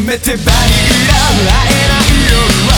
せめてバニラ会えない夜は